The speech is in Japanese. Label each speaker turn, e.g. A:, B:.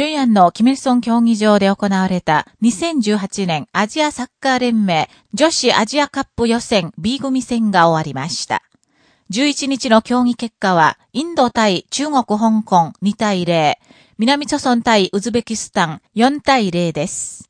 A: 平壌のキミルソン競技場で行われた2018年アジアサッカー連盟女子アジアカップ予選 B 組戦が終わりました。11日の競技結果は、インド対中国香港2対0、南朝鮮対ウズベキスタン4対0です。